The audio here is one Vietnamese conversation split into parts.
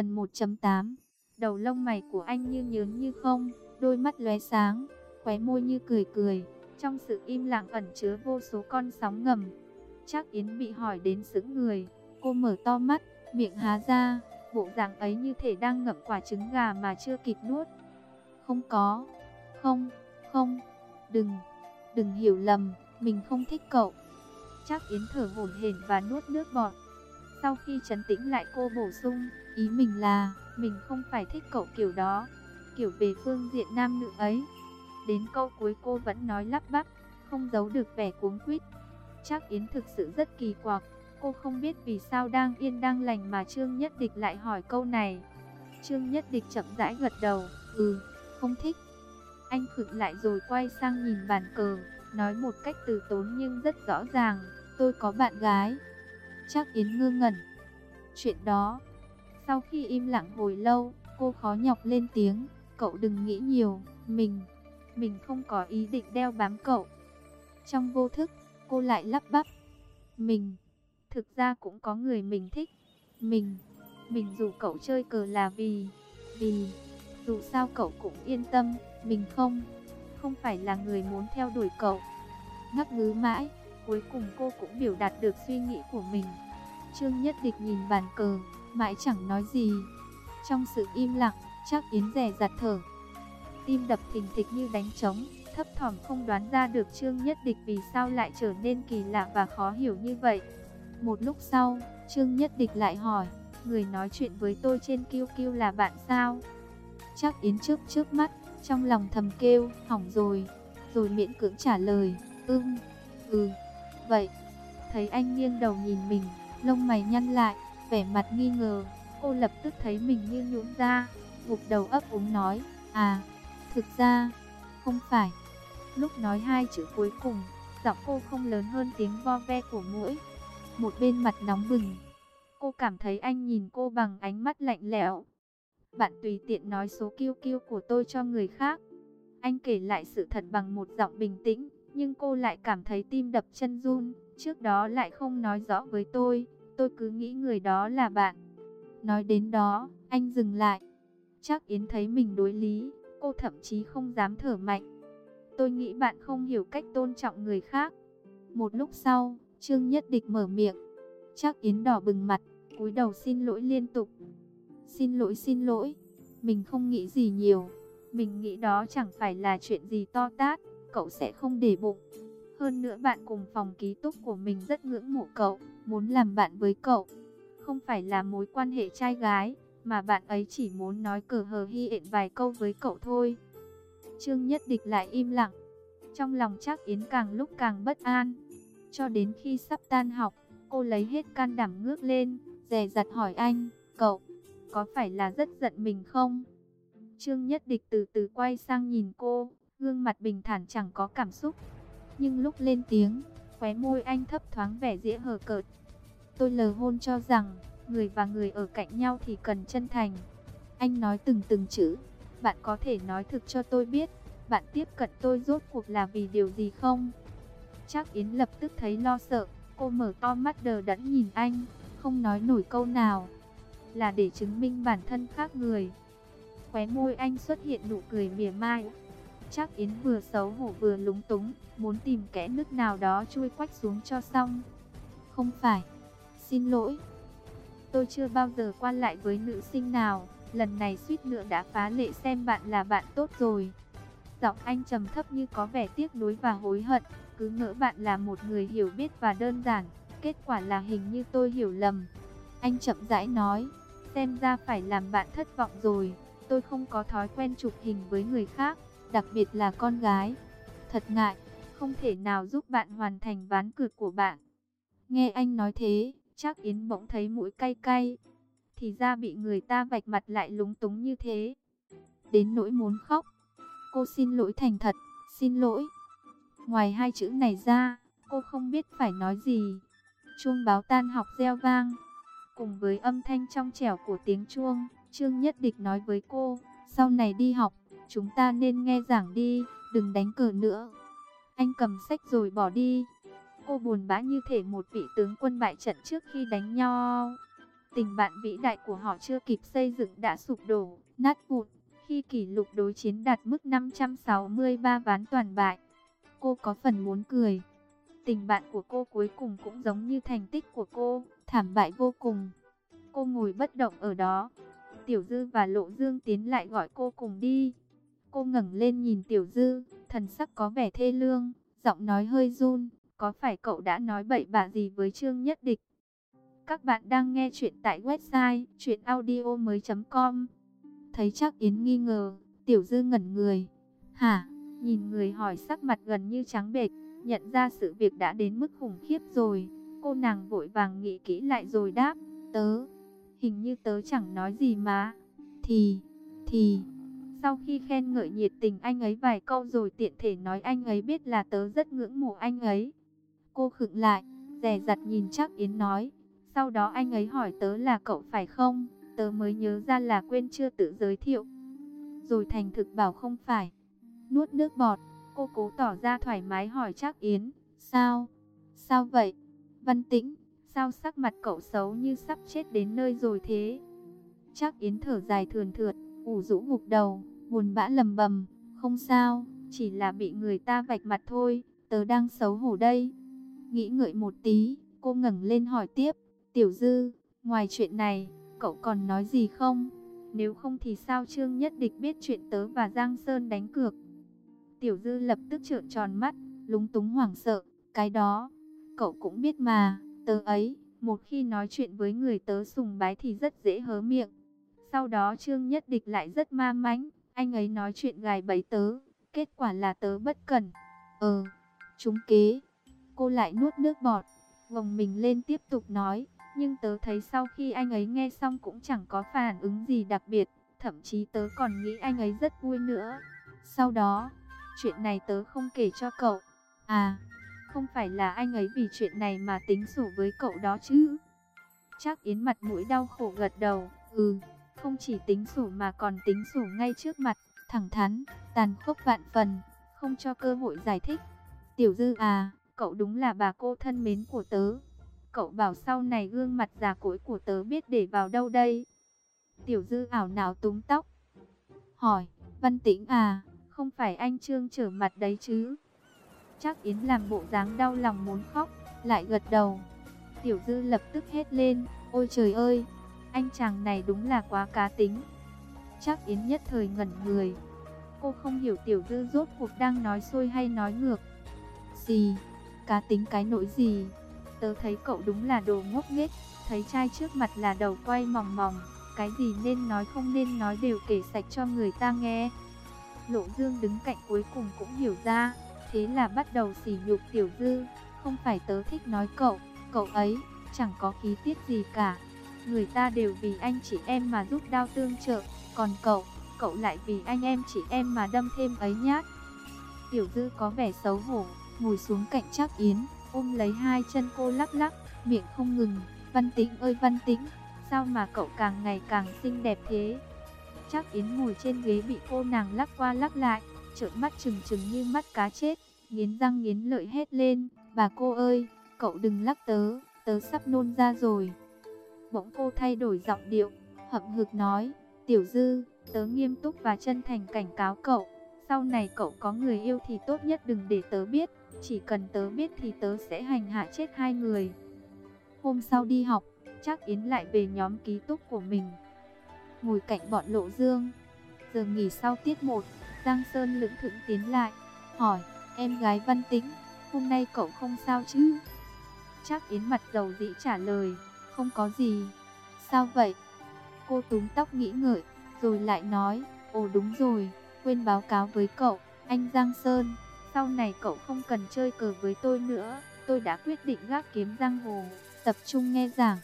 Phần 1.8 Đầu lông mày của anh như nhớn như không, đôi mắt lóe sáng, khóe môi như cười cười. Trong sự im lặng ẩn chứa vô số con sóng ngầm. Chắc Yến bị hỏi đến sững người. Cô mở to mắt, miệng há ra, bộ dạng ấy như thể đang ngậm quả trứng gà mà chưa kịp nuốt. Không có, không, không, đừng, đừng hiểu lầm, mình không thích cậu. Chắc Yến thở hổn hển và nuốt nước bọt. Sau khi trấn tĩnh lại cô bổ sung, ý mình là, mình không phải thích cậu kiểu đó, kiểu về phương diện nam nữ ấy. Đến câu cuối cô vẫn nói lắp bắp, không giấu được vẻ cuống quýt. Chắc Yến thực sự rất kỳ quặc, cô không biết vì sao đang yên đang lành mà Trương Nhất Địch lại hỏi câu này. Trương Nhất Địch chậm rãi gật đầu, ừ, không thích. Anh khựng lại rồi quay sang nhìn bàn cờ, nói một cách từ tốn nhưng rất rõ ràng, tôi có bạn gái. Chắc Yến ngơ ngẩn. Chuyện đó, sau khi im lặng hồi lâu, cô khó nhọc lên tiếng, cậu đừng nghĩ nhiều, mình, mình không có ý định đeo bám cậu. Trong vô thức, cô lại lắp bắp, mình, thực ra cũng có người mình thích, mình, mình dù cậu chơi cờ là vì, vì, dù sao cậu cũng yên tâm, mình không, không phải là người muốn theo đuổi cậu. Ngắc ngứ mãi, cuối cùng cô cũng biểu đạt được suy nghĩ của mình. Trương Nhất Địch nhìn bàn cờ, mãi chẳng nói gì. Trong sự im lặng, chắc Yến rẻ giặt thở. Tim đập thình thịch như đánh trống, thấp thỏm không đoán ra được Trương Nhất Địch vì sao lại trở nên kỳ lạ và khó hiểu như vậy. Một lúc sau, Trương Nhất Địch lại hỏi, người nói chuyện với tôi trên QQ là bạn sao? Chắc Yến trước trước mắt, trong lòng thầm kêu, hỏng rồi, rồi miễn cưỡng trả lời, ưng, ừ, vậy. Thấy anh nghiêng đầu nhìn mình, lông mày nhăn lại, vẻ mặt nghi ngờ, cô lập tức thấy mình như nhũn ra, gục đầu ấp úng nói, à, thực ra, không phải. Lúc nói hai chữ cuối cùng, giọng cô không lớn hơn tiếng vo ve của mũi. Một bên mặt nóng bừng, cô cảm thấy anh nhìn cô bằng ánh mắt lạnh lẽo. Bạn tùy tiện nói số kiêu kiêu của tôi cho người khác. Anh kể lại sự thật bằng một giọng bình tĩnh, nhưng cô lại cảm thấy tim đập chân run, trước đó lại không nói rõ với tôi, tôi cứ nghĩ người đó là bạn. Nói đến đó, anh dừng lại. Chắc Yến thấy mình đối lý, cô thậm chí không dám thở mạnh. Tôi nghĩ bạn không hiểu cách tôn trọng người khác. Một lúc sau, Trương Nhất Địch mở miệng. Chắc Yến đỏ bừng mặt, cúi đầu xin lỗi liên tục. Xin lỗi xin lỗi, mình không nghĩ gì nhiều. Mình nghĩ đó chẳng phải là chuyện gì to tát, cậu sẽ không để bụng. Hơn nữa bạn cùng phòng ký túc của mình rất ngưỡng mộ cậu, muốn làm bạn với cậu. Không phải là mối quan hệ trai gái, mà bạn ấy chỉ muốn nói cờ hờ hy ện vài câu với cậu thôi. Trương Nhất Địch lại im lặng. Trong lòng chắc Yến càng lúc càng bất an. Cho đến khi sắp tan học, cô lấy hết can đảm ngước lên, dè dặt hỏi anh, cậu, có phải là rất giận mình không? Trương Nhất Địch từ từ quay sang nhìn cô, gương mặt bình thản chẳng có cảm xúc. Nhưng lúc lên tiếng, khóe môi anh thấp thoáng vẻ dĩa hờ cợt. Tôi lờ hôn cho rằng, người và người ở cạnh nhau thì cần chân thành. Anh nói từng từng chữ, bạn có thể nói thực cho tôi biết, bạn tiếp cận tôi rốt cuộc là vì điều gì không? Chắc Yến lập tức thấy lo sợ, cô mở to mắt đờ đẫn nhìn anh, không nói nổi câu nào. Là để chứng minh bản thân khác người. Khóe môi anh xuất hiện nụ cười mỉa mai. Chắc Yến vừa xấu hổ vừa lúng túng, muốn tìm kẽ nước nào đó chui quách xuống cho xong. Không phải, xin lỗi. Tôi chưa bao giờ quan lại với nữ sinh nào, lần này suýt nữa đã phá lệ xem bạn là bạn tốt rồi. Giọng anh trầm thấp như có vẻ tiếc nuối và hối hận, cứ ngỡ bạn là một người hiểu biết và đơn giản, kết quả là hình như tôi hiểu lầm. Anh chậm rãi nói, xem ra phải làm bạn thất vọng rồi, tôi không có thói quen chụp hình với người khác đặc biệt là con gái. Thật ngại, không thể nào giúp bạn hoàn thành ván cược của bạn. Nghe anh nói thế, chắc Yến bỗng thấy mũi cay cay. Thì ra bị người ta vạch mặt lại lúng túng như thế. Đến nỗi muốn khóc. Cô xin lỗi thành thật, xin lỗi. Ngoài hai chữ này ra, cô không biết phải nói gì. Chuông báo tan học reo vang. Cùng với âm thanh trong trẻo của tiếng chuông, Trương Nhất Địch nói với cô, sau này đi học, chúng ta nên nghe giảng đi, đừng đánh cờ nữa. Anh cầm sách rồi bỏ đi. Cô buồn bã như thể một vị tướng quân bại trận trước khi đánh nhau. Tình bạn vĩ đại của họ chưa kịp xây dựng đã sụp đổ, nát vụn, khi kỷ lục đối chiến đạt mức 563 ván toàn bại. Cô có phần muốn cười. Tình bạn của cô cuối cùng cũng giống như thành tích của cô, thảm bại vô cùng. Cô ngồi bất động ở đó. Tiểu Dư và Lộ Dương tiến lại gọi cô cùng đi. Cô ngẩng lên nhìn Tiểu Dư, thần sắc có vẻ thê lương, giọng nói hơi run. Có phải cậu đã nói bậy bạ gì với Trương Nhất Địch? Các bạn đang nghe chuyện tại website chuyenaudio.com Thấy chắc Yến nghi ngờ, Tiểu Dư ngẩn người. Hả? Nhìn người hỏi sắc mặt gần như trắng bệch, nhận ra sự việc đã đến mức khủng khiếp rồi. Cô nàng vội vàng nghĩ kỹ lại rồi đáp, tớ, hình như tớ chẳng nói gì mà. Thì, thì, sau khi khen ngợi nhiệt tình anh ấy vài câu rồi tiện thể nói anh ấy biết là tớ rất ngưỡng mộ anh ấy. Cô khựng lại, rè rặt nhìn chắc Yến nói, sau đó anh ấy hỏi tớ là cậu phải không? Tớ mới nhớ ra là quên chưa tự giới thiệu. Rồi thành thực bảo không phải. Nuốt nước bọt, cô cố tỏ ra thoải mái hỏi chắc Yến, sao? Sao vậy? Văn tĩnh, sao sắc mặt cậu xấu như sắp chết đến nơi rồi thế? Chắc Yến thở dài thườn thượt, ủ rũ gục đầu, buồn bã lầm bầm, không sao, chỉ là bị người ta vạch mặt thôi, tớ đang xấu hổ đây. Nghĩ ngợi một tí, cô ngẩng lên hỏi tiếp, Tiểu Dư, ngoài chuyện này, cậu còn nói gì không? Nếu không thì sao Trương Nhất Địch biết chuyện tớ và Giang Sơn đánh cược? Tiểu Dư lập tức trợn tròn mắt, lúng túng hoảng sợ, cái đó, cậu cũng biết mà, tớ ấy, một khi nói chuyện với người tớ sùng bái thì rất dễ hớ miệng. Sau đó Trương Nhất Địch lại rất ma mãnh, anh ấy nói chuyện gài bẫy tớ, kết quả là tớ bất cẩn. Ờ, chúng kế. Cô lại nuốt nước bọt, vòng mình lên tiếp tục nói, nhưng tớ thấy sau khi anh ấy nghe xong cũng chẳng có phản ứng gì đặc biệt, thậm chí tớ còn nghĩ anh ấy rất vui nữa. Sau đó, chuyện này tớ không kể cho cậu. À, không phải là anh ấy vì chuyện này mà tính sổ với cậu đó chứ? Chắc Yến mặt mũi đau khổ gật đầu, ừ, không chỉ tính sổ mà còn tính sổ ngay trước mặt, thẳng thắn, tàn khốc vạn phần, không cho cơ hội giải thích. Tiểu Dư à, cậu đúng là bà cô thân mến của tớ. Cậu bảo sau này gương mặt già cỗi của tớ biết để vào đâu đây? Tiểu Dư ảo nào túm tóc. Hỏi, Văn Tĩnh à, không phải anh Trương trở mặt đấy chứ? Chắc Yến làm bộ dáng đau lòng muốn khóc, lại gật đầu. Tiểu Dư lập tức hét lên, ôi trời ơi, anh chàng này đúng là quá cá tính. Chắc Yến nhất thời ngẩn người. Cô không hiểu Tiểu Dư rốt cuộc đang nói xôi hay nói ngược. Gì? Cá tính cái nỗi gì? Tớ thấy cậu đúng là đồ ngốc nghếch, thấy trai trước mặt là đầu quay mỏng mỏng, cái gì nên nói không nên nói đều kể sạch cho người ta nghe. Lộ Dương đứng cạnh cuối cùng cũng hiểu ra, thế là bắt đầu sỉ nhục Tiểu Dư, không phải tớ thích nói cậu, cậu ấy chẳng có khí tiết gì cả. Người ta đều vì anh chị em mà giúp đau tương trợ, còn cậu, cậu lại vì anh em chị em mà đâm thêm ấy nhát. Tiểu Dư có vẻ xấu hổ, ngồi xuống cạnh Trác Yến, ôm lấy hai chân cô lắc lắc, miệng không ngừng. Văn Tĩnh ơi Văn Tĩnh, sao mà cậu càng ngày càng xinh đẹp thế? Trác Yến ngồi trên ghế bị cô nàng lắc qua lắc lại, trợn mắt trừng trừng như mắt cá chết, nghiến răng nghiến lợi hét lên, bà cô ơi, cậu đừng lắc tớ, tớ sắp nôn ra rồi. Bỗng cô thay đổi giọng điệu, hậm hực nói, tiểu dư, tớ nghiêm túc và chân thành cảnh cáo cậu, sau này cậu có người yêu thì tốt nhất đừng để tớ biết, chỉ cần tớ biết thì tớ sẽ hành hạ chết hai người. Hôm sau đi học, chắc Yến lại về nhóm ký túc của mình. Ngồi cạnh bọn Lộ Dương. Giờ nghỉ sau tiết 1, Giang Sơn lưỡng thững tiến lại, hỏi, em gái Văn Tĩnh, hôm nay cậu không sao chứ? Chắc Yến mặt dầu dĩ trả lời, không có gì. Sao vậy? Cô túm tóc nghĩ ngợi, rồi lại nói, ồ đúng rồi, quên báo cáo với cậu, anh Giang Sơn. Sau này cậu không cần chơi cờ với tôi nữa, tôi đã quyết định gác kiếm giang hồ, tập trung nghe giảng.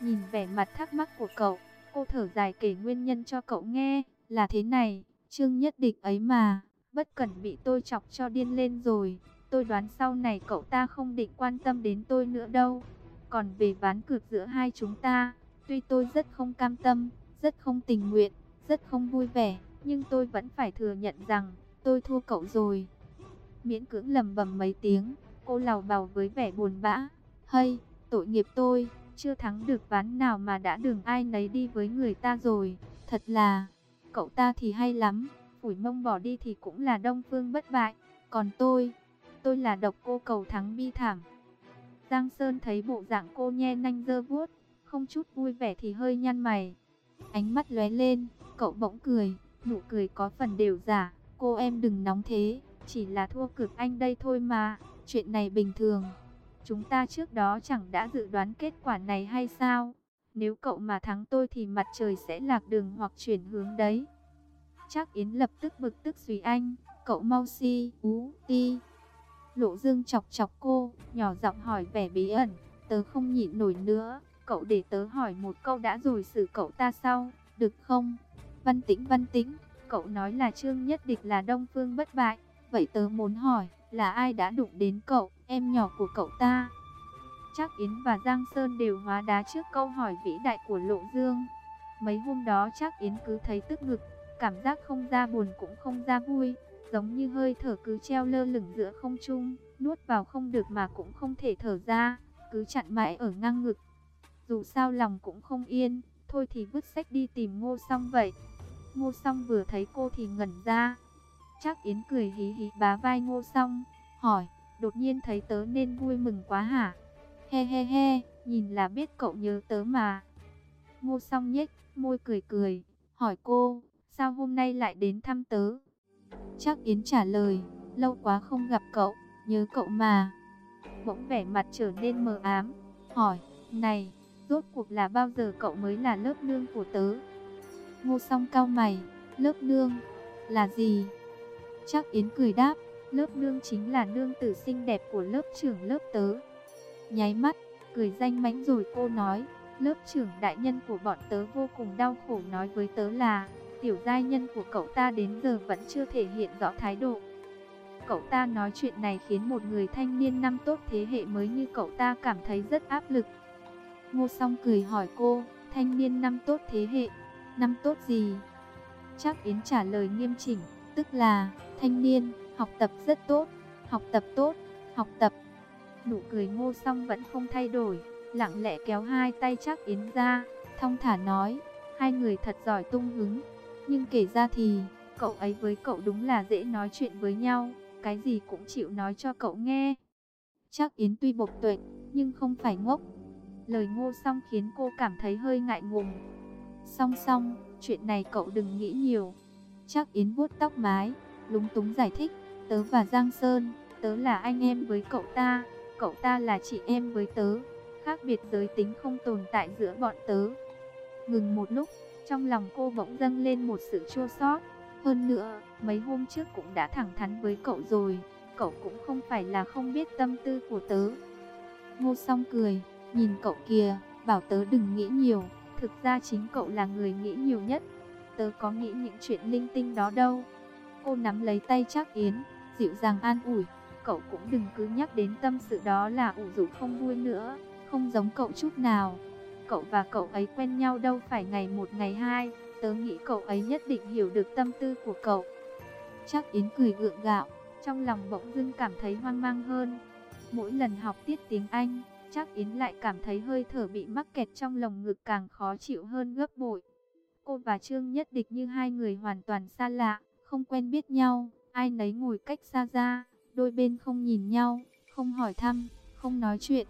Nhìn vẻ mặt thắc mắc của cậu, cô thở dài kể nguyên nhân cho cậu nghe, là thế này, Trương Nhất Địch ấy mà, bất cẩn bị tôi chọc cho điên lên rồi, tôi đoán sau này cậu ta không định quan tâm đến tôi nữa đâu. Còn về ván cược giữa hai chúng ta, tuy tôi rất không cam tâm, rất không tình nguyện, rất không vui vẻ, nhưng tôi vẫn phải thừa nhận rằng tôi thua cậu rồi miễn cưỡng lầm bầm mấy tiếng, cô lào bào với vẻ buồn bã. Hay, tội nghiệp tôi, chưa thắng được ván nào mà đã đường ai nấy đi với người ta rồi. Thật là, cậu ta thì hay lắm, phủi mông bỏ đi thì cũng là đông phương bất bại. Còn tôi, tôi là độc cô cầu thắng bi thảm. Giang Sơn thấy bộ dạng cô nhe nanh dơ vuốt, không chút vui vẻ thì hơi nhăn mày. Ánh mắt lóe lên, cậu bỗng cười, nụ cười có phần đều giả. Cô em đừng nóng thế, chỉ là thua cực anh đây thôi mà, chuyện này bình thường. Chúng ta trước đó chẳng đã dự đoán kết quả này hay sao? Nếu cậu mà thắng tôi thì mặt trời sẽ lạc đường hoặc chuyển hướng đấy. Chắc Yến lập tức bực tức suy anh, cậu mau si, ú, ti. Lộ dương chọc chọc cô, nhỏ giọng hỏi vẻ bí ẩn, tớ không nhịn nổi nữa, cậu để tớ hỏi một câu đã rồi xử cậu ta sau, được không? Văn tĩnh văn tĩnh, cậu nói là Trương Nhất Địch là Đông Phương bất bại, vậy tớ muốn hỏi, là ai đã đụng đến cậu, em nhỏ của cậu ta? Chắc Yến và Giang Sơn đều hóa đá trước câu hỏi vĩ đại của Lộ Dương. Mấy hôm đó chắc Yến cứ thấy tức ngực, cảm giác không ra buồn cũng không ra vui, giống như hơi thở cứ treo lơ lửng giữa không trung, nuốt vào không được mà cũng không thể thở ra, cứ chặn mãi ở ngang ngực. Dù sao lòng cũng không yên, thôi thì vứt sách đi tìm ngô Song vậy. Ngô Song vừa thấy cô thì ngẩn ra. Chắc Yến cười hí hí bá vai ngô Song, hỏi, đột nhiên thấy tớ nên vui mừng quá hả? He he he, nhìn là biết cậu nhớ tớ mà. Ngô Song nhếch, môi cười cười, hỏi cô, sao hôm nay lại đến thăm tớ? Chắc Yến trả lời, lâu quá không gặp cậu, nhớ cậu mà. Bỗng vẻ mặt trở nên mờ ám, hỏi, này, rốt cuộc là bao giờ cậu mới là lớp nương của tớ? Ngô song cao mày, lớp nương, là gì? Chắc Yến cười đáp, lớp nương chính là nương tử xinh đẹp của lớp trưởng lớp tớ. Nháy mắt, cười danh mánh rồi cô nói, lớp trưởng đại nhân của bọn tớ vô cùng đau khổ nói với tớ là, tiểu giai nhân của cậu ta đến giờ vẫn chưa thể hiện rõ thái độ. Cậu ta nói chuyện này khiến một người thanh niên năm tốt thế hệ mới như cậu ta cảm thấy rất áp lực. Ngô song cười hỏi cô, thanh niên năm tốt thế hệ, năm tốt gì? Chắc Yến trả lời nghiêm chỉnh, tức là, thanh niên, học tập rất tốt, học tập tốt, học tập. Nụ cười ngô song vẫn không thay đổi, lặng lẽ kéo hai tay chắc Yến ra, thong thả nói, hai người thật giỏi tung hứng. Nhưng kể ra thì, cậu ấy với cậu đúng là dễ nói chuyện với nhau, cái gì cũng chịu nói cho cậu nghe. Chắc Yến tuy bộc tuệ, nhưng không phải ngốc. Lời ngô song khiến cô cảm thấy hơi ngại ngùng. Song song, chuyện này cậu đừng nghĩ nhiều. Chắc Yến vuốt tóc mái, lúng túng giải thích, tớ và Giang Sơn, tớ là anh em với cậu ta, cậu ta là chị em với tớ, khác biệt giới tính không tồn tại giữa bọn tớ. Ngừng một lúc, trong lòng cô bỗng dâng lên một sự chua xót. Hơn nữa, mấy hôm trước cũng đã thẳng thắn với cậu rồi, cậu cũng không phải là không biết tâm tư của tớ. Ngô song cười, nhìn cậu kìa, bảo tớ đừng nghĩ nhiều, thực ra chính cậu là người nghĩ nhiều nhất. Tớ có nghĩ những chuyện linh tinh đó đâu. Cô nắm lấy tay chắc Yến, dịu dàng an ủi, cậu cũng đừng cứ nhắc đến tâm sự đó là ủ rũ không vui nữa, không giống cậu chút nào. Cậu và cậu ấy quen nhau đâu phải ngày một ngày hai, tớ nghĩ cậu ấy nhất định hiểu được tâm tư của cậu. Chắc Yến cười gượng gạo, trong lòng bỗng dưng cảm thấy hoang mang hơn. Mỗi lần học tiết tiếng Anh, chắc Yến lại cảm thấy hơi thở bị mắc kẹt trong lồng ngực càng khó chịu hơn gấp bội. Cô và Trương Nhất Địch như hai người hoàn toàn xa lạ, không quen biết nhau, ai nấy ngồi cách xa ra, đôi bên không nhìn nhau, không hỏi thăm, không nói chuyện.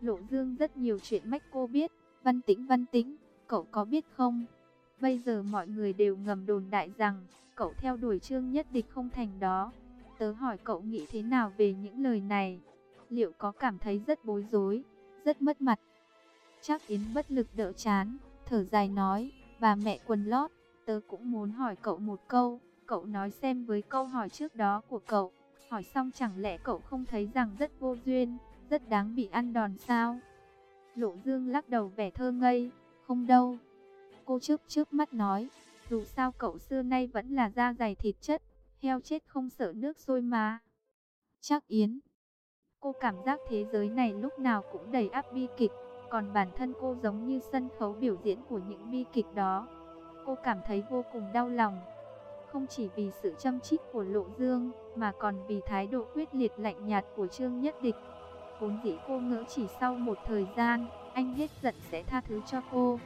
Lộ Dương rất nhiều chuyện mách cô biết, văn tĩnh văn tĩnh, cậu có biết không? Bây giờ mọi người đều ngầm đồn đại rằng, cậu theo đuổi Trương Nhất Địch không thành đó. Tớ hỏi cậu nghĩ thế nào về những lời này? Liệu có cảm thấy rất bối rối, rất mất mặt? Chắc Yến bất lực đỡ chán, thở dài nói, bà mẹ quần lót, tớ cũng muốn hỏi cậu một câu, cậu nói xem với câu hỏi trước đó của cậu, hỏi xong chẳng lẽ cậu không thấy rằng rất vô duyên, rất đáng bị ăn đòn sao? Lộ Dương lắc đầu vẻ thơ ngây, không đâu. Cô chớp chớp mắt nói, dù sao cậu xưa nay vẫn là da dày thịt chất, heo chết không sợ nước sôi mà. Chắc Yến. Cô cảm giác thế giới này lúc nào cũng đầy áp bi kịch, còn bản thân cô giống như sân khấu biểu diễn của những bi kịch đó. Cô cảm thấy vô cùng đau lòng. Không chỉ vì sự châm chích của Lộ Dương, mà còn vì thái độ quyết liệt lạnh nhạt của Trương Nhất Địch. Vốn dĩ cô ngỡ chỉ sau một thời gian, anh hết giận sẽ tha thứ cho cô.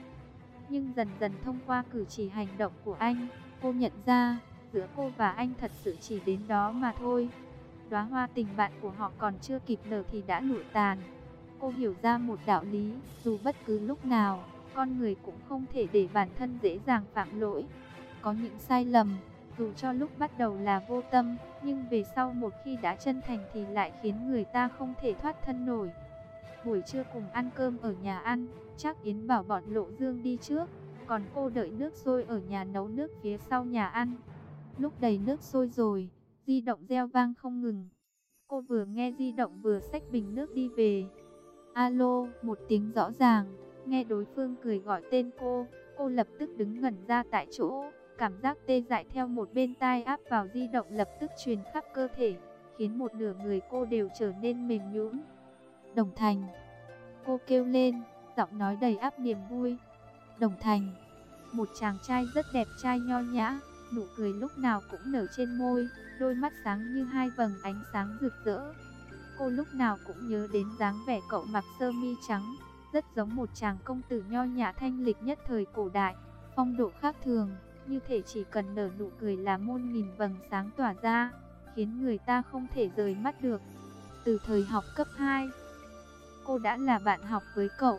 Nhưng dần dần thông qua cử chỉ hành động của anh, cô nhận ra, giữa cô và anh thật sự chỉ đến đó mà thôi. Đóa hoa tình bạn của họ còn chưa kịp nở thì đã lụi tàn. Cô hiểu ra một đạo lý, dù bất cứ lúc nào, con người cũng không thể để bản thân dễ dàng phạm lỗi. Có những sai lầm, dù cho lúc bắt đầu là vô tâm, nhưng về sau một khi đã chân thành thì lại khiến người ta không thể thoát thân nổi. Buổi trưa cùng ăn cơm ở nhà ăn, chắc Yến bảo bọn Lộ Dương đi trước, còn cô đợi nước sôi ở nhà nấu nước phía sau nhà ăn. Lúc đầy nước sôi rồi, di động reo vang không ngừng. Cô vừa nghe di động vừa xách bình nước đi về. Alo, một tiếng rõ ràng, nghe đối phương cười gọi tên cô, cô lập tức đứng ngẩn ra tại chỗ. Cảm giác tê dại theo một bên tai áp vào di động lập tức truyền khắp cơ thể, khiến một nửa người cô đều trở nên mềm nhũn. Đồng Thành. Cô kêu lên, giọng nói đầy áp niềm vui. Đồng Thành. Một chàng trai rất đẹp trai nho nhã, nụ cười lúc nào cũng nở trên môi, đôi mắt sáng như hai vầng ánh sáng rực rỡ. Cô lúc nào cũng nhớ đến dáng vẻ cậu mặc sơ mi trắng, rất giống một chàng công tử nho nhã thanh lịch nhất thời cổ đại, phong độ khác thường như thể chỉ cần nở nụ cười là muôn nghìn vầng sáng tỏa ra, khiến người ta không thể rời mắt được. Từ thời học cấp 2, cô đã là bạn học với cậu.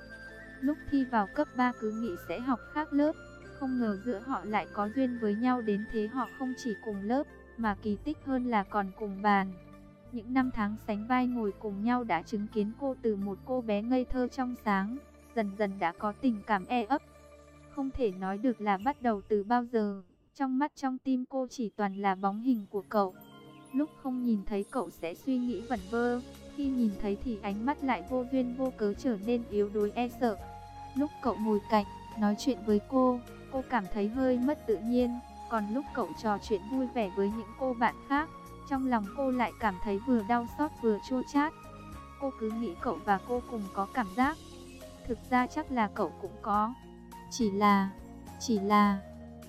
Lúc thi vào cấp 3 cứ nghĩ sẽ học khác lớp, không ngờ giữa họ lại có duyên với nhau đến thế họ không chỉ cùng lớp, mà kỳ tích hơn là còn cùng bàn. Những năm tháng sánh vai ngồi cùng nhau đã chứng kiến cô từ một cô bé ngây thơ trong sáng, dần dần đã có tình cảm e ấp, không thể nói được là bắt đầu từ bao giờ. Trong mắt trong tim cô chỉ toàn là bóng hình của cậu. Lúc không nhìn thấy cậu sẽ suy nghĩ vẩn vơ, khi nhìn thấy thì ánh mắt lại vô duyên vô cớ trở nên yếu đuối e sợ. Lúc cậu ngồi cạnh, nói chuyện với cô, cô cảm thấy hơi mất tự nhiên, còn lúc cậu trò chuyện vui vẻ với những cô bạn khác, trong lòng cô lại cảm thấy vừa đau xót vừa chua chát. Cô cứ nghĩ cậu và cô cùng có cảm giác. Thực ra chắc là cậu cũng có. Chỉ là, chỉ là,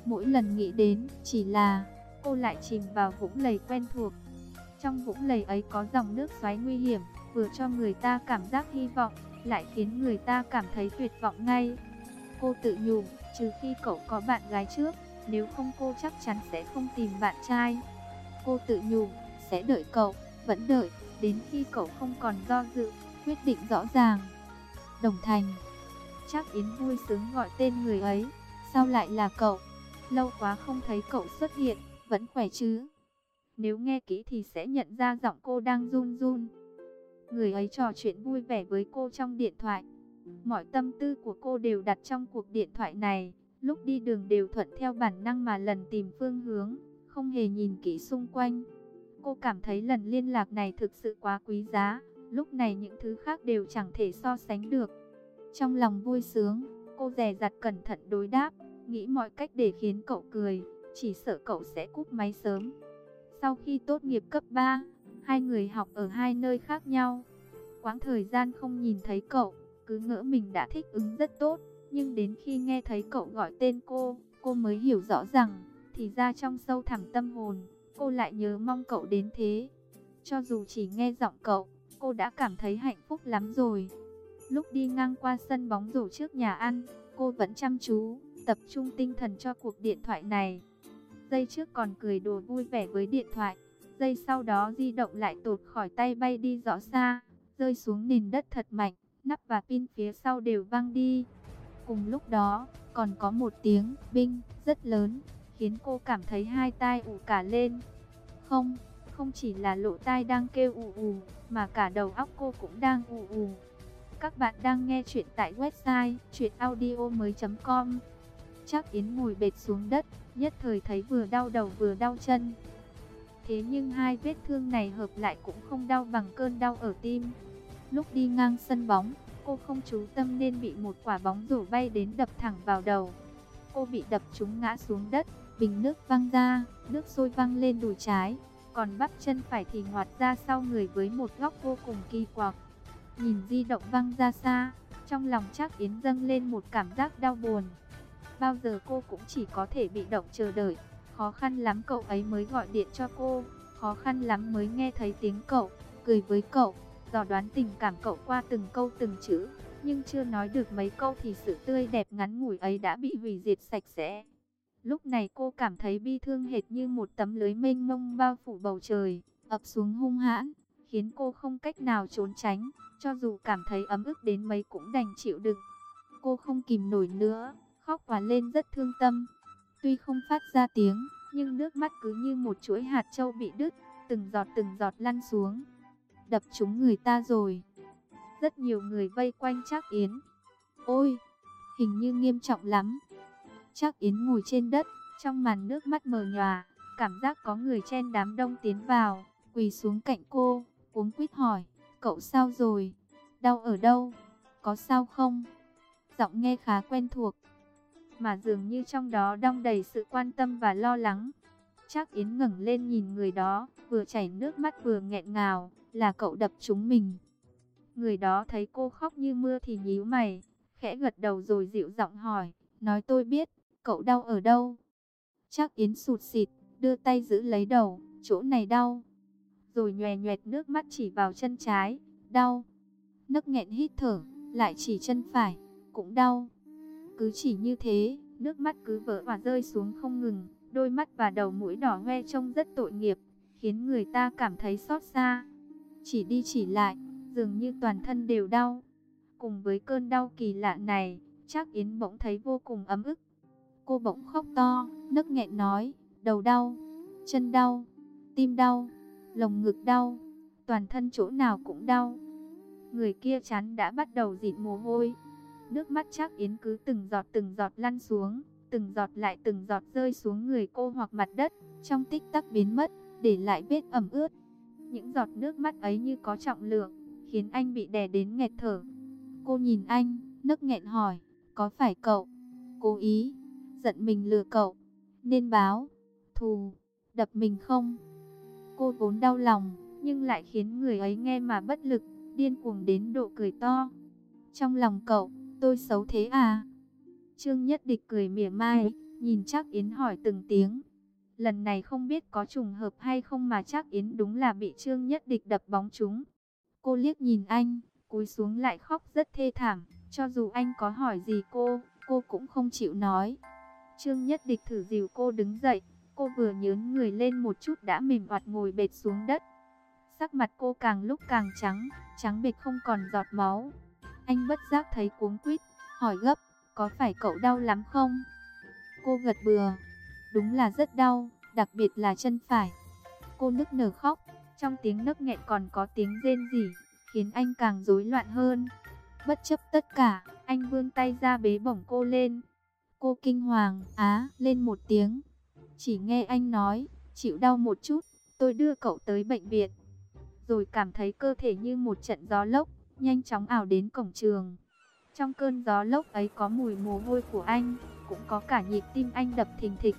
mỗi lần nghĩ đến, chỉ là, cô lại chìm vào vũng lầy quen thuộc. Trong vũng lầy ấy có dòng nước xoáy nguy hiểm, vừa cho người ta cảm giác hy vọng, lại khiến người ta cảm thấy tuyệt vọng ngay. Cô tự nhủ, trừ khi cậu có bạn gái trước, nếu không cô chắc chắn sẽ không tìm bạn trai. Cô tự nhủ, sẽ đợi cậu, vẫn đợi, đến khi cậu không còn do dự, quyết định rõ ràng. Đồng Thành Chắc Yến vui sướng gọi tên người ấy. Sao lại là cậu? Lâu quá không thấy cậu xuất hiện, vẫn khỏe chứ? Nếu nghe kỹ thì sẽ nhận ra giọng cô đang run run. Người ấy trò chuyện vui vẻ với cô trong điện thoại. Mọi tâm tư của cô đều đặt trong cuộc điện thoại này. Lúc đi đường đều thuận theo bản năng mà lần tìm phương hướng, không hề nhìn kỹ xung quanh. Cô cảm thấy lần liên lạc này thực sự quá quý giá. Lúc này những thứ khác đều chẳng thể so sánh được. Trong lòng vui sướng, cô dè dặt cẩn thận đối đáp, nghĩ mọi cách để khiến cậu cười, chỉ sợ cậu sẽ cúp máy sớm. Sau khi tốt nghiệp cấp 3, hai người học ở hai nơi khác nhau. Quãng thời gian không nhìn thấy cậu, cứ ngỡ mình đã thích ứng rất tốt, nhưng đến khi nghe thấy cậu gọi tên cô, cô mới hiểu rõ rằng, thì ra trong sâu thẳm tâm hồn, cô lại nhớ mong cậu đến thế. Cho dù chỉ nghe giọng cậu, cô đã cảm thấy hạnh phúc lắm rồi. Lúc đi ngang qua sân bóng rổ trước nhà ăn, cô vẫn chăm chú, tập trung tinh thần cho cuộc điện thoại này. Giây trước còn cười đùa vui vẻ với điện thoại, giây sau đó di động lại tụt khỏi tay bay đi rõ xa, rơi xuống nền đất thật mạnh, nắp và pin phía sau đều văng đi. Cùng lúc đó, còn có một tiếng binh rất lớn, khiến cô cảm thấy hai tai ù cả lên. Không, không chỉ là lỗ tai đang kêu ù ù, mà cả đầu óc cô cũng đang ù ù. Các bạn đang nghe chuyện tại website chuyenaudio.com Chắc Yến ngồi bệt xuống đất, nhất thời thấy vừa đau đầu vừa đau chân. Thế nhưng hai vết thương này hợp lại cũng không đau bằng cơn đau ở tim. Lúc đi ngang sân bóng, cô không chú tâm nên bị một quả bóng rổ bay đến đập thẳng vào đầu. Cô bị đập trúng ngã xuống đất, bình nước văng ra, nước sôi văng lên đùi trái, còn bắp chân phải thì ngoặt ra sau người với một góc vô cùng kỳ quặc. Nhìn di động văng ra xa, trong lòng chắc Yến dâng lên một cảm giác đau buồn. Bao giờ cô cũng chỉ có thể bị động chờ đợi, khó khăn lắm cậu ấy mới gọi điện cho cô, khó khăn lắm mới nghe thấy tiếng cậu, cười với cậu, dò đoán tình cảm cậu qua từng câu từng chữ, nhưng chưa nói được mấy câu thì sự tươi đẹp ngắn ngủi ấy đã bị hủy diệt sạch sẽ. Lúc này cô cảm thấy bi thương hệt như một tấm lưới mênh mông bao phủ bầu trời, ập xuống hung hãn, khiến cô không cách nào trốn tránh, cho dù cảm thấy ấm ức đến mấy cũng đành chịu đựng. Cô không kìm nổi nữa, khóc và lên rất thương tâm. Tuy không phát ra tiếng, nhưng nước mắt cứ như một chuỗi hạt châu bị đứt, từng giọt từng giọt lăn xuống. Đập trúng người ta rồi. Rất nhiều người vây quanh Trác Yến. Ôi, hình như nghiêm trọng lắm. Trác Yến ngồi trên đất, trong màn nước mắt mờ nhòa, cảm giác có người chen đám đông tiến vào, quỳ xuống cạnh cô, cuống quýt hỏi, cậu sao rồi? Đau ở đâu? Có sao không? Giọng nghe khá quen thuộc, mà dường như trong đó đong đầy sự quan tâm và lo lắng. Trác Yến ngẩng lên nhìn người đó, vừa chảy nước mắt vừa nghẹn ngào, là cậu đập chúng mình. Người đó thấy cô khóc như mưa thì nhíu mày, khẽ gật đầu rồi dịu giọng hỏi, nói tôi biết, cậu đau ở đâu? Trác Yến sụt sịt đưa tay giữ lấy đầu, chỗ này đau. Rồi nhòe nhòe nước mắt chỉ vào chân trái, đau. Nấc nghẹn hít thở, lại chỉ chân phải, cũng đau. Cứ chỉ như thế, nước mắt cứ vỡ và rơi xuống không ngừng, đôi mắt và đầu mũi đỏ hoe trông rất tội nghiệp, khiến người ta cảm thấy xót xa. Chỉ đi chỉ lại, dường như toàn thân đều đau. Cùng với cơn đau kỳ lạ này, chắc Yến bỗng thấy vô cùng ấm ức. Cô bỗng khóc to, nấc nghẹn nói, đầu đau, chân đau, tim đau, lồng ngực đau, toàn thân chỗ nào cũng đau. Người kia chán đã bắt đầu dịt mồ hôi, Nước mắt chắc Yến cứ từng giọt từng giọt lăn xuống, từng giọt lại từng giọt rơi xuống người cô hoặc mặt đất, trong tích tắc biến mất, để lại vết ẩm ướt. Những giọt nước mắt ấy như có trọng lượng, khiến anh bị đè đến nghẹt thở. Cô nhìn anh, nấc nghẹn hỏi, có phải cậu cố ý giận mình lừa cậu, nên báo thù đập mình không? Cô vốn đau lòng, nhưng lại khiến người ấy nghe mà bất lực, điên cuồng đến độ cười to. Trong lòng cậu, tôi xấu thế à? Trương Nhất Địch cười mỉa mai, nhìn chắc Yến hỏi từng tiếng. Lần này không biết có trùng hợp hay không mà chắc Yến đúng là bị Trương Nhất Địch đập bóng trúng. Cô liếc nhìn anh, cúi xuống lại khóc rất thê thảm. Cho dù anh có hỏi gì cô, cô cũng không chịu nói. Trương Nhất Địch thử dìu cô đứng dậy, cô vừa nhớn người lên một chút đã mềm oặt ngồi bệt xuống đất. Sắc mặt cô càng lúc càng trắng, trắng bệch không còn giọt máu. Anh bất giác thấy cuống quýt, hỏi gấp, có phải cậu đau lắm không? Cô gật bừa, đúng là rất đau, đặc biệt là chân phải. Cô nức nở khóc, trong tiếng nức nghẹn còn có tiếng rên rỉ, khiến anh càng rối loạn hơn. Bất chấp tất cả, anh vươn tay ra bế bổng cô lên. Cô kinh hoàng, á, lên một tiếng. Chỉ nghe anh nói, chịu đau một chút, tôi đưa cậu tới bệnh viện. Rồi cảm thấy cơ thể như một trận gió lốc, nhanh chóng ảo đến cổng trường. Trong cơn gió lốc ấy có mùi mồ hôi của anh, cũng có cả nhịp tim anh đập thình thịch.